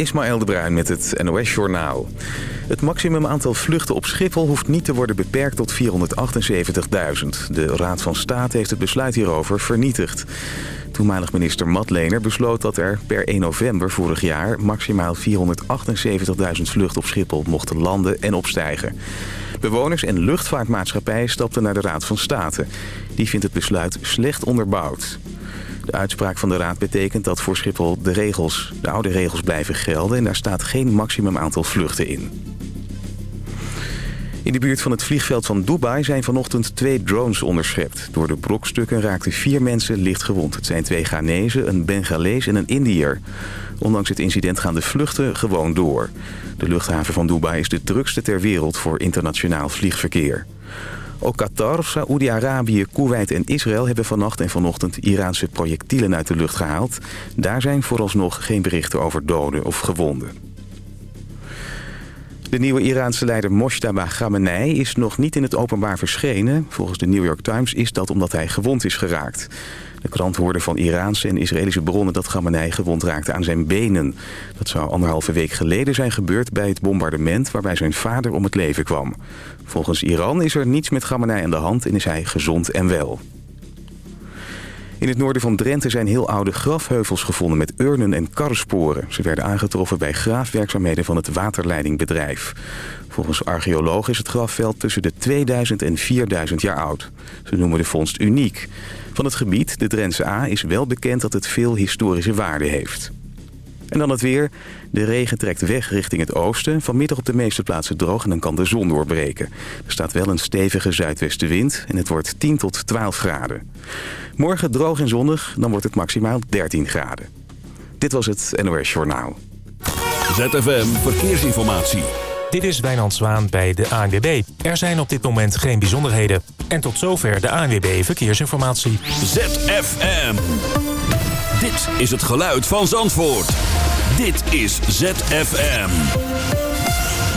Ismaël de Bruin met het NOS Journaal. Het maximum aantal vluchten op Schiphol hoeft niet te worden beperkt tot 478.000. De Raad van State heeft het besluit hierover vernietigd. Toenmalig minister Matlener besloot dat er per 1 november vorig jaar... maximaal 478.000 vluchten op Schiphol mochten landen en opstijgen. Bewoners en luchtvaartmaatschappijen stapten naar de Raad van State. Die vindt het besluit slecht onderbouwd. De uitspraak van de Raad betekent dat voor Schiphol de, regels, de oude regels blijven gelden... en daar staat geen maximum aantal vluchten in. In de buurt van het vliegveld van Dubai zijn vanochtend twee drones onderschept. Door de brokstukken raakten vier mensen licht gewond. Het zijn twee Ghanese, een Bengalees en een Indiër. Ondanks het incident gaan de vluchten gewoon door. De luchthaven van Dubai is de drukste ter wereld voor internationaal vliegverkeer. Ook Qatar, Saoedi-Arabië, Kuwait en Israël hebben vannacht en vanochtend Iraanse projectielen uit de lucht gehaald. Daar zijn vooralsnog geen berichten over doden of gewonden. De nieuwe Iraanse leider Moshtaba Khamenei is nog niet in het openbaar verschenen. Volgens de New York Times is dat omdat hij gewond is geraakt. De krant hoorde van Iraanse en Israëlische bronnen dat Khamenei gewond raakte aan zijn benen. Dat zou anderhalve week geleden zijn gebeurd bij het bombardement waarbij zijn vader om het leven kwam. Volgens Iran is er niets met Khamenei aan de hand en is hij gezond en wel. In het noorden van Drenthe zijn heel oude grafheuvels gevonden met urnen en karresporen. Ze werden aangetroffen bij graafwerkzaamheden van het waterleidingbedrijf. Volgens archeologen is het grafveld tussen de 2000 en 4000 jaar oud. Ze noemen de vondst uniek. Van het gebied, de Drentse A, is wel bekend dat het veel historische waarde heeft. En dan het weer. De regen trekt weg richting het oosten. Vanmiddag op de meeste plaatsen droog en dan kan de zon doorbreken. Er staat wel een stevige zuidwestenwind en het wordt 10 tot 12 graden. Morgen droog en zonnig, dan wordt het maximaal 13 graden. Dit was het NOS Journaal. ZFM Verkeersinformatie. Dit is Wijnand Zwaan bij de ANWB. Er zijn op dit moment geen bijzonderheden. En tot zover de ANWB Verkeersinformatie. ZFM. Dit is het geluid van Zandvoort. Dit is ZFM.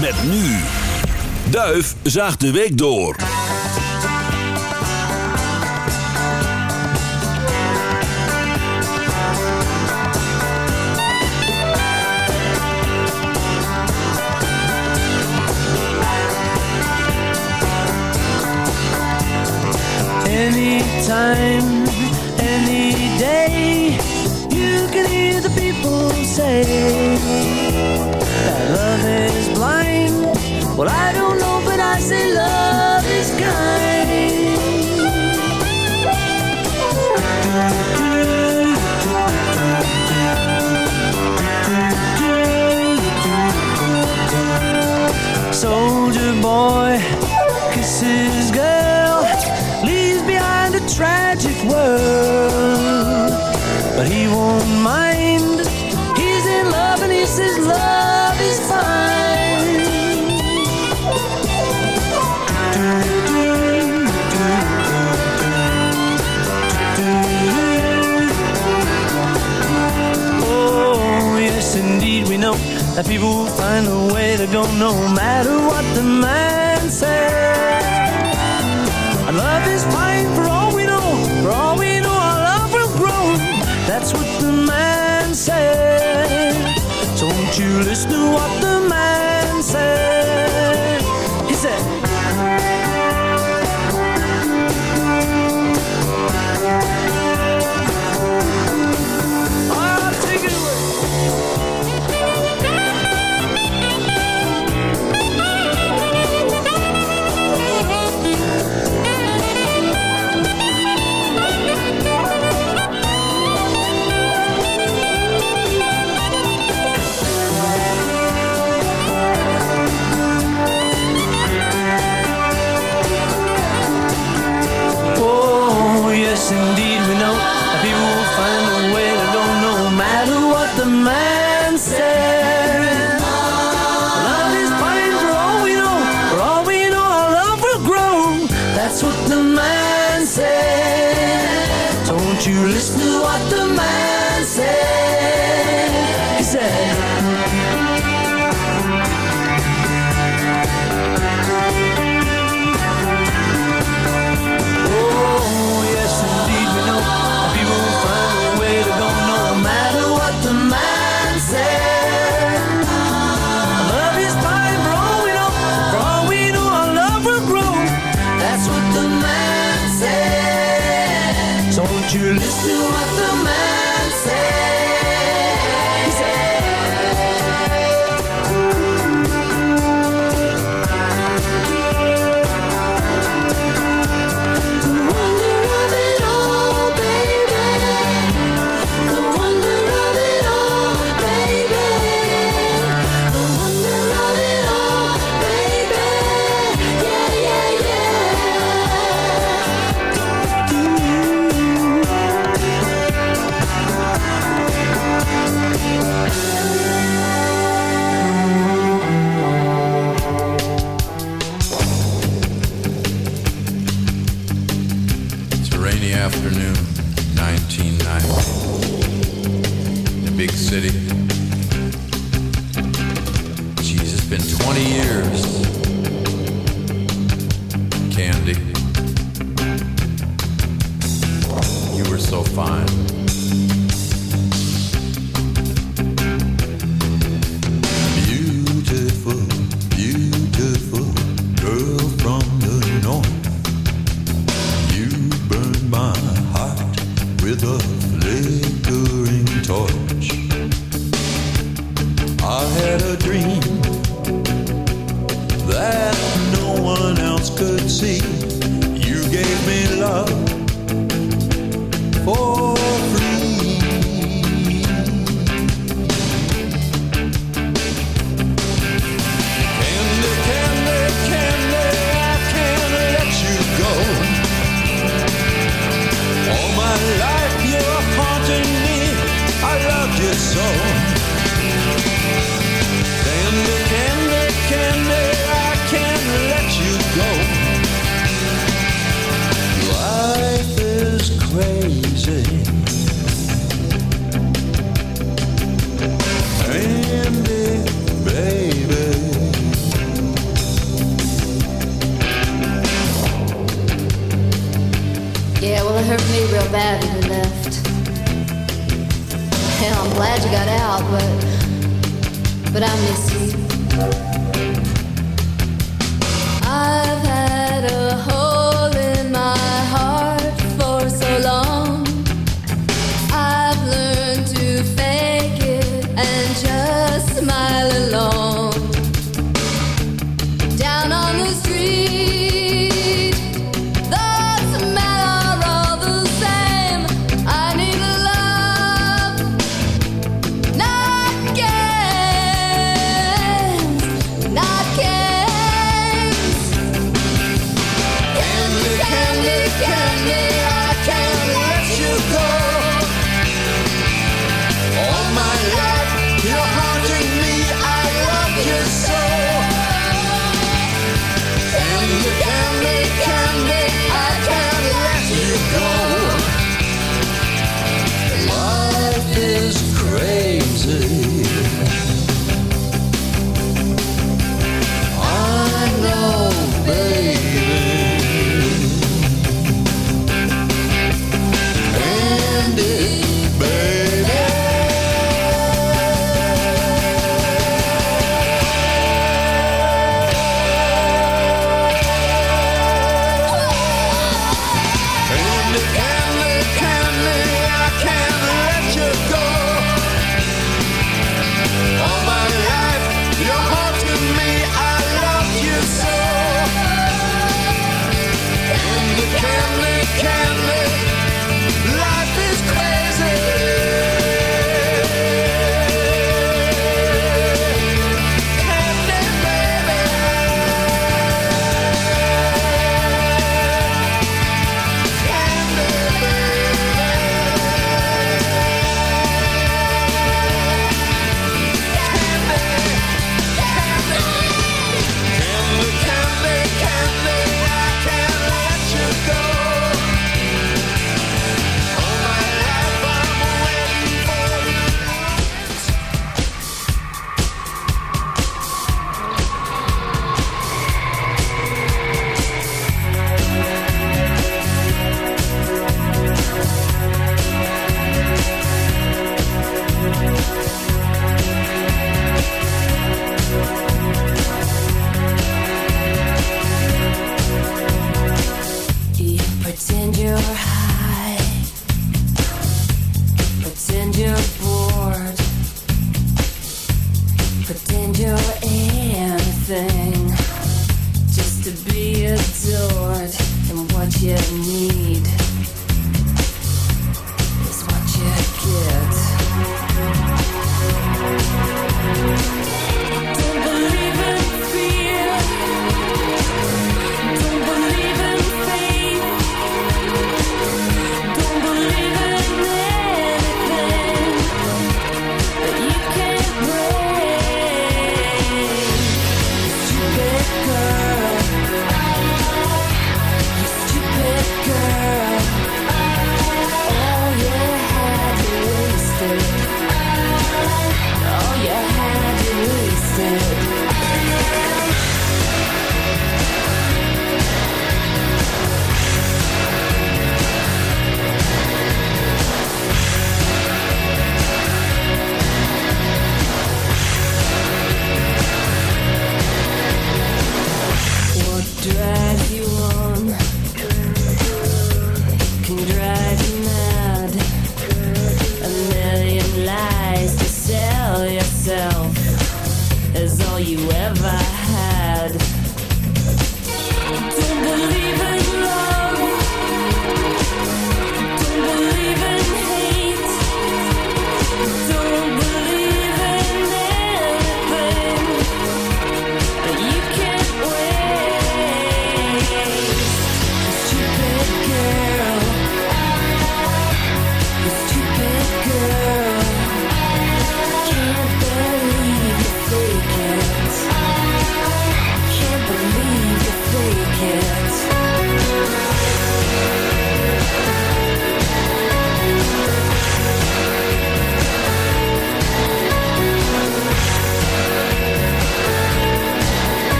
Met nu. Duif zaagt de week door. Anytime, any day, you can hear the people say that love is blind. Well, I don't know, but I say love is kind. Soldier boy kisses girl, leaves behind a tragic world. But he won't mind. That people will find a way to go no matter what the man says. And love is fine for all we know, for all we know, our love will grow. That's what the man said. So won't you listen to what but I miss you.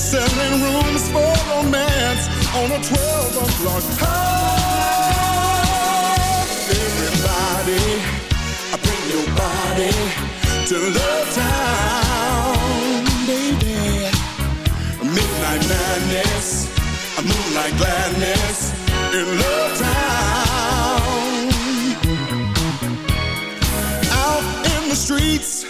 Selling rooms for romance on a 12 o'clock high. Everybody, bring your body to Love Town, baby. Midnight madness, a moonlight gladness in Love Town. Out in the streets,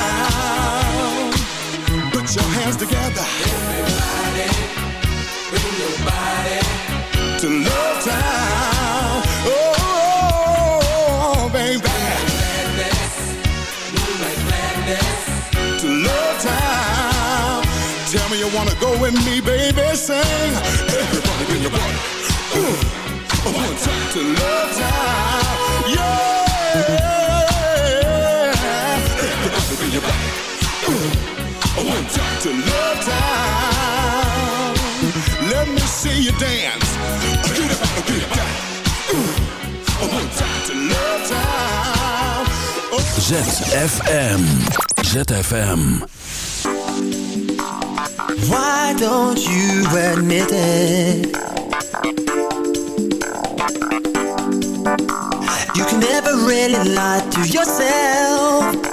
Hands together. Everybody, bring your body to Love Town. Oh, oh, oh, baby. madness, moonlight madness To Love Town. Tell me you wanna go with me, baby. Sing. Everybody bring your body. Ooh. One time to Love Town. Yeah. Everybody bring your body. Ooh. One time to Love Town. Let me see you dance. Get up, get up, down. Ooh. One time to Love Town. Oh. ZFM. ZFM. Why don't you admit it? You can never really lie to yourself.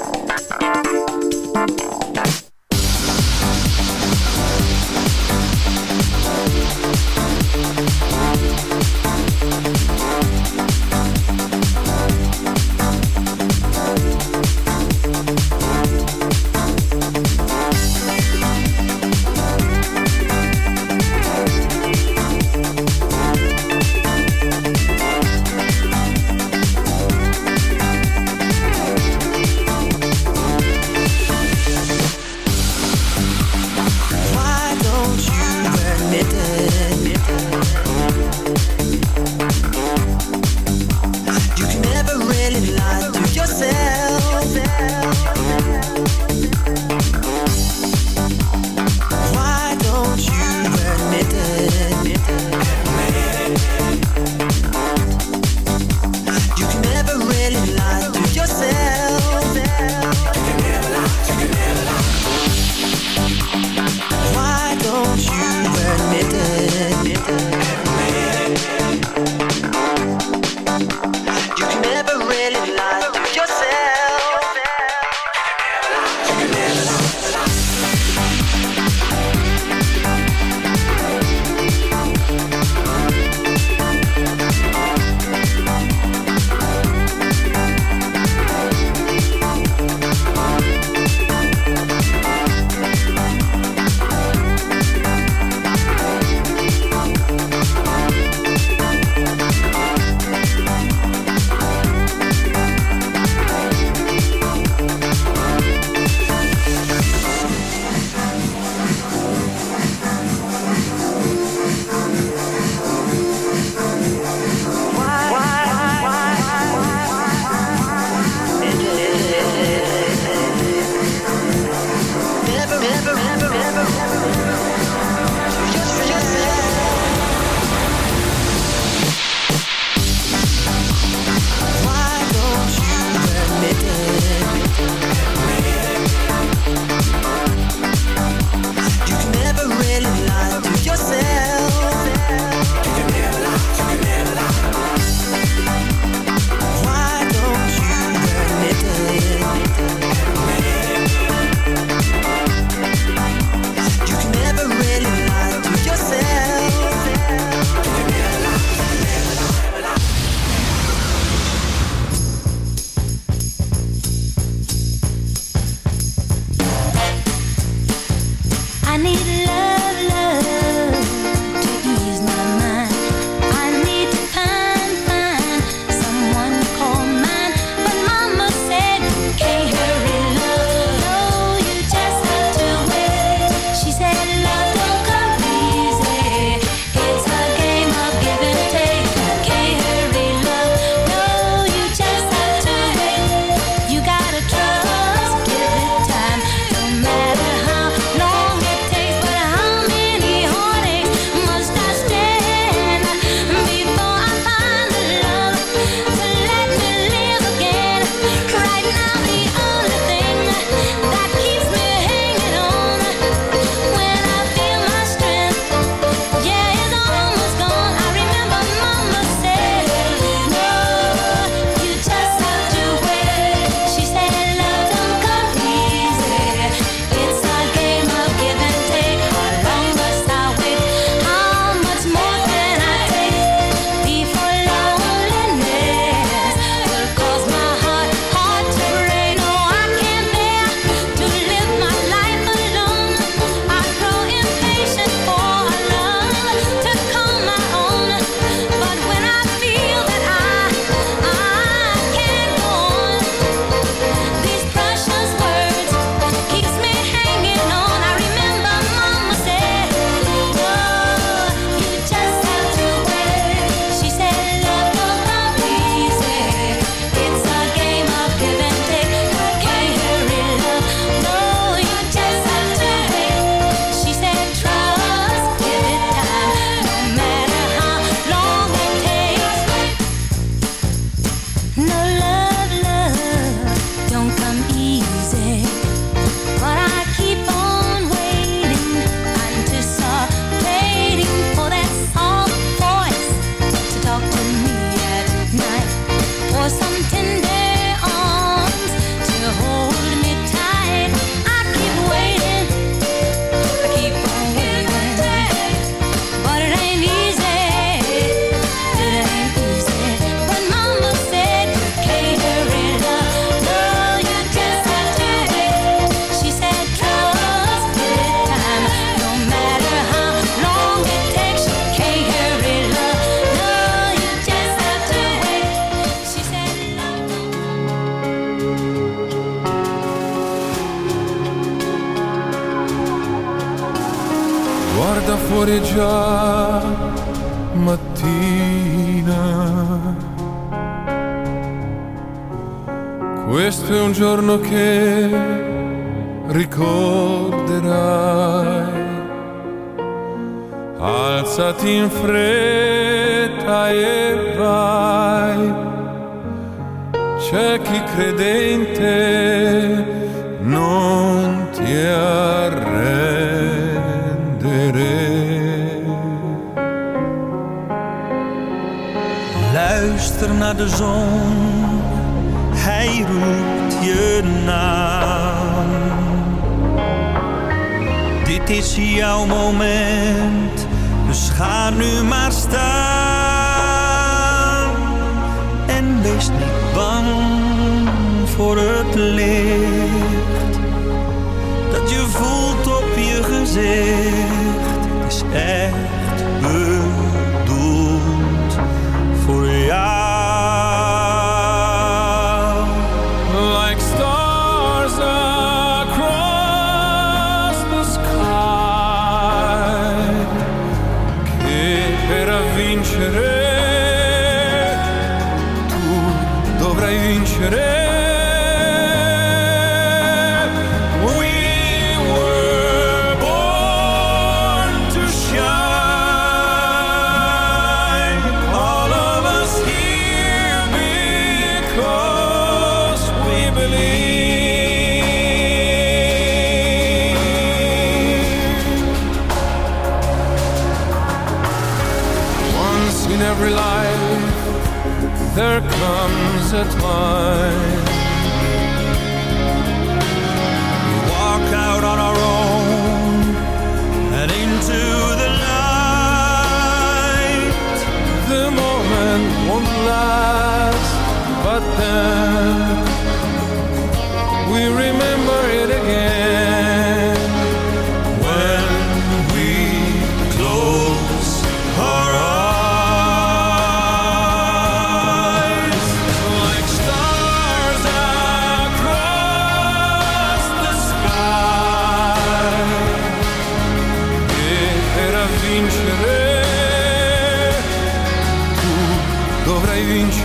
Dit is jouw moment, dus ga nu maar staan. En wees niet bang voor het licht. Dat je voelt op je gezicht is echt once or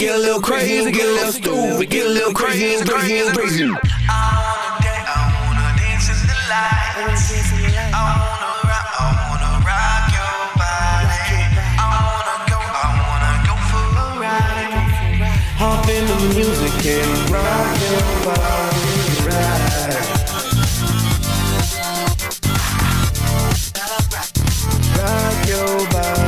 Get a little crazy, get a little stupid, get a little crazy, crazy, crazy. I wanna dance, I wanna dance in the lights. I wanna rock, I wanna rock your body. I wanna go, I wanna go for a ride. Hop in the music and rock your body, right. Rock your body,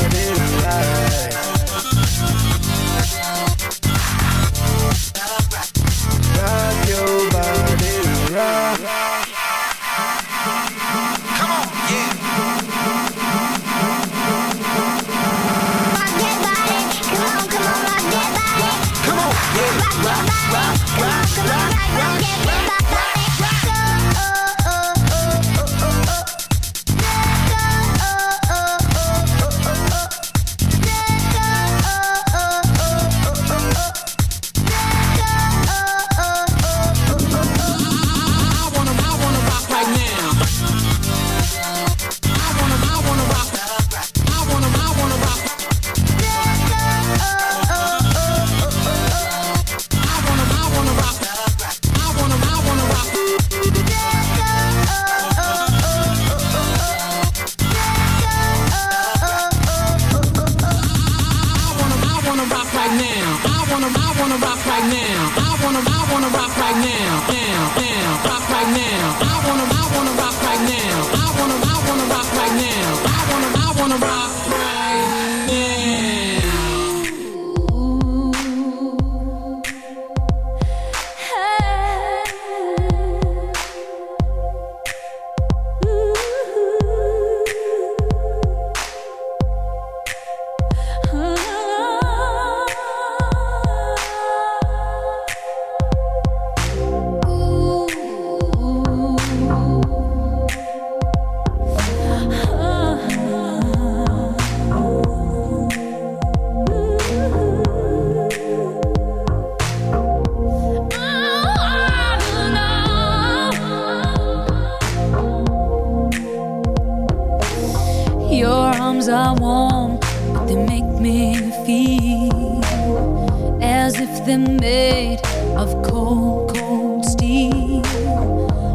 if they're made of cold, cold steel.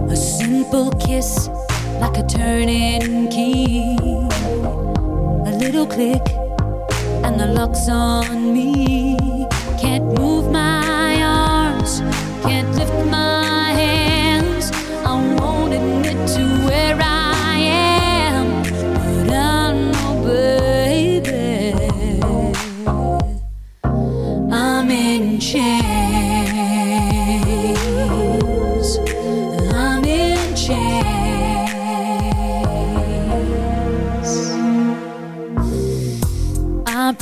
A simple kiss like a turning key. A little click and the lock's on me. Can't move my arms, can't lift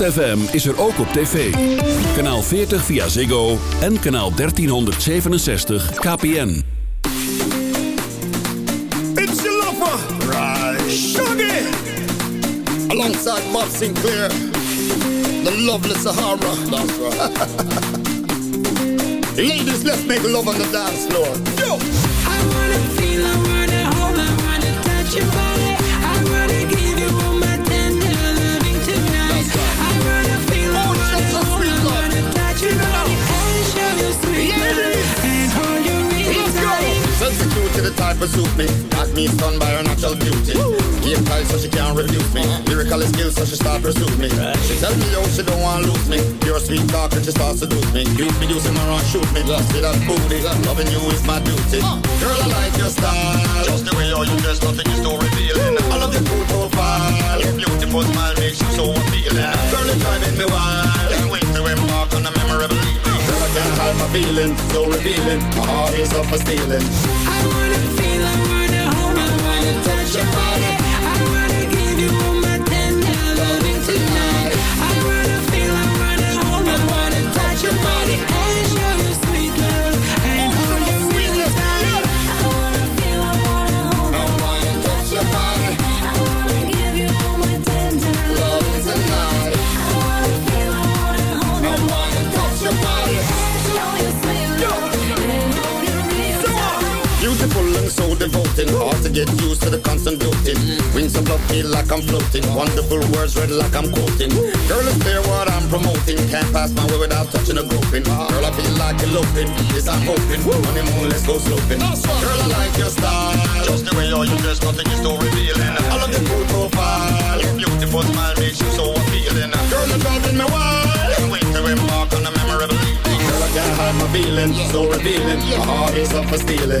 ZFM is er ook op tv. Kanaal 40 via Ziggo en kanaal 1367 KPN. It's your lover, right? Shuggy, alongside Bob Sinclair, the lovely Sahara. That's right. Ladies, let's make love on the dance floor. Yo! I wanna feel, I wanna hold, I wanna touch your body. The type of suit me. Got me stunned by her natural beauty. Game tight so she can't refuse me. Lyrical skills so she start pursue me. She tell me yo she don't want lose me. Pure sweet talk and she starts seduce me. You be using my run shoot me. See that booty. Loving you is my duty. Girl I like your style. Just the way how you dress, nothing is so revealing. I love your cool profile. Your beautiful smile makes you so appealing. Girl it's driving me wild. Can't wait to embark on a memorable evening. Girl I can't hide my feeling. So revealing. My heart is up for stealing. I touch your body I wanna give you all my tender loving tonight. I wanna feel, I wanna hold, I wanna touch your body. I Hard to get used to the constant doting. Wings above me like I'm floating. Wonderful words read like I'm quoting. Girl, it's clear what I'm promoting. Can't pass my way without touching a groping. Girl, I feel like eloping. Yes, I'm hoping. Honeymoon, let's go sloping. Girl, I like your style. Just the way you're you dress, nothing is so revealing. I love your cool profile. Your beautiful smile makes you so appealing. Girl, you're driving me wild. Can't wait to embark on a memorable evening. Girl, I can't hide my feelings. So revealing. My heart is up for stealing.